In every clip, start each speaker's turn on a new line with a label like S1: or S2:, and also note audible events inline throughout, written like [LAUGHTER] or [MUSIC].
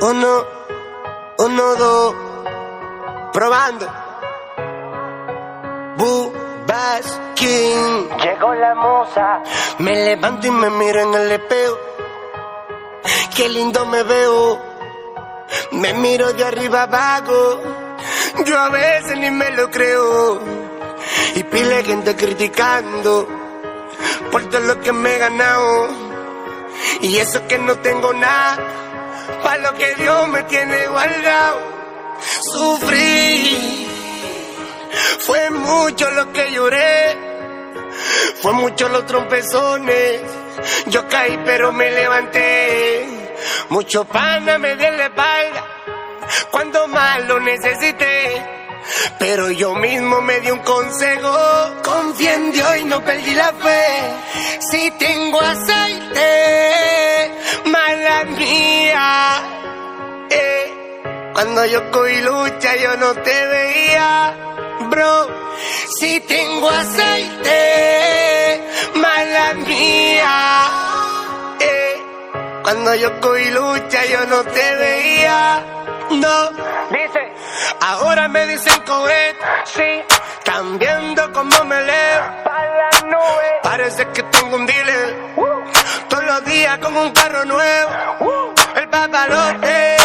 S1: Uno, uno, dos, probando. Boo, Bass, King.
S2: Llegó la musa.
S1: Me levanto y me miro en el espejo. Qué lindo me veo. Me miro de arriba abajo. Yo a veces ni me lo creo. Y pile gente criticando por todo lo que me he ganado. Y eso que no tengo nada, para lo que Dios me tiene guardado. Sufrí, fue mucho lo que lloré, fue mucho los trompezones. Yo caí pero me levanté, mucho pana me dio la espalda cuando más lo necesité. Pero yo mismo me di un consejo, confié en Dios y no perdí la fe. Si tengo aceite, cuando yo cogí lucha yo no te veía, bro. Si tengo aceite, mala mía. Eh, cuando yo cogí lucha yo no te veía, no.
S2: Dice,
S1: Ahora me dicen cohet,
S2: sí,
S1: cambiando como me leo.
S2: pa' la nube.
S1: Parece que tengo un dealer,
S2: Uh,
S1: todos los días con un carro nuevo.
S2: uh,
S1: El papalote,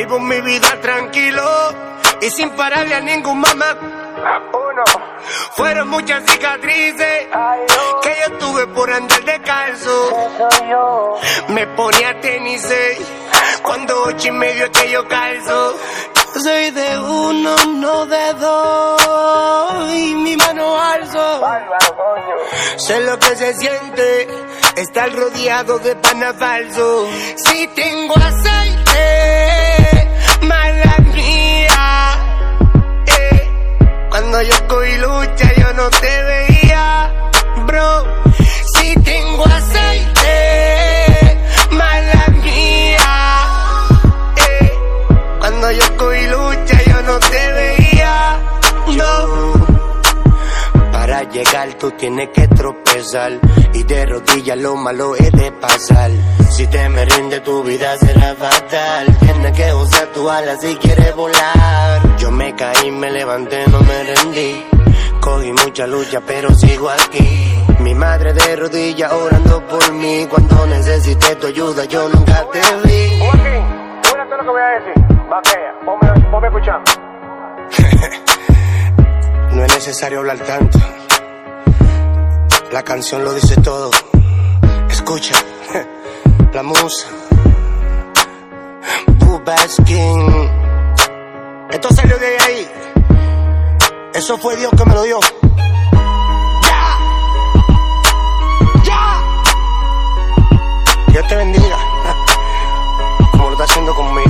S1: Vivo mi vida tranquilo y sin pararle a ningún mamá.
S2: Uno,
S1: Fueron muchas cicatrices
S2: ay, oh,
S1: que yo tuve por andar descalzo.
S2: yo.
S1: Me ponía tenis eh, cuando ocho y medio es que yo calzo. Yo soy de uno, no de dos. Y mi mano alzo. Sé lo que se siente estar rodeado de pana falso. Si tengo aceite, cuando yo cogí lucha yo no te veía, bro. Tú tienes que tropezar y de rodillas lo malo es de pasar. Si te me rinde tu vida será fatal. Tienes que usar tu ala si quieres volar. Yo me caí, me levanté, no me rendí. Cogí mucha lucha pero sigo aquí. Mi madre de rodillas orando por mí. Cuando necesité tu ayuda yo nunca te vi.
S2: Lo que voy a decir. Ponme, ponme escuchando. [LAUGHS]
S1: No es necesario hablar tanto. La canción lo dice todo. Escucha, [LAUGHS] la musa. Booba Skin. Esto salió de ahí. Eso fue Dios que me lo dio. ¡Ya! ¡Ya! Dios te bendiga. [LAUGHS] Como lo está haciendo conmigo.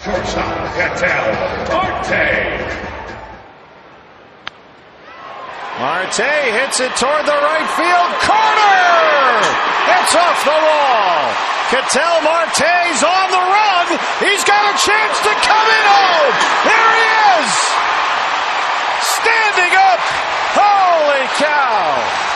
S3: Cattell, Arte.
S4: Marte hits it toward the right field corner. It's off the wall. Cattell Marte's on the run. He's got a chance to come in home. There he is. Standing up. Holy cow.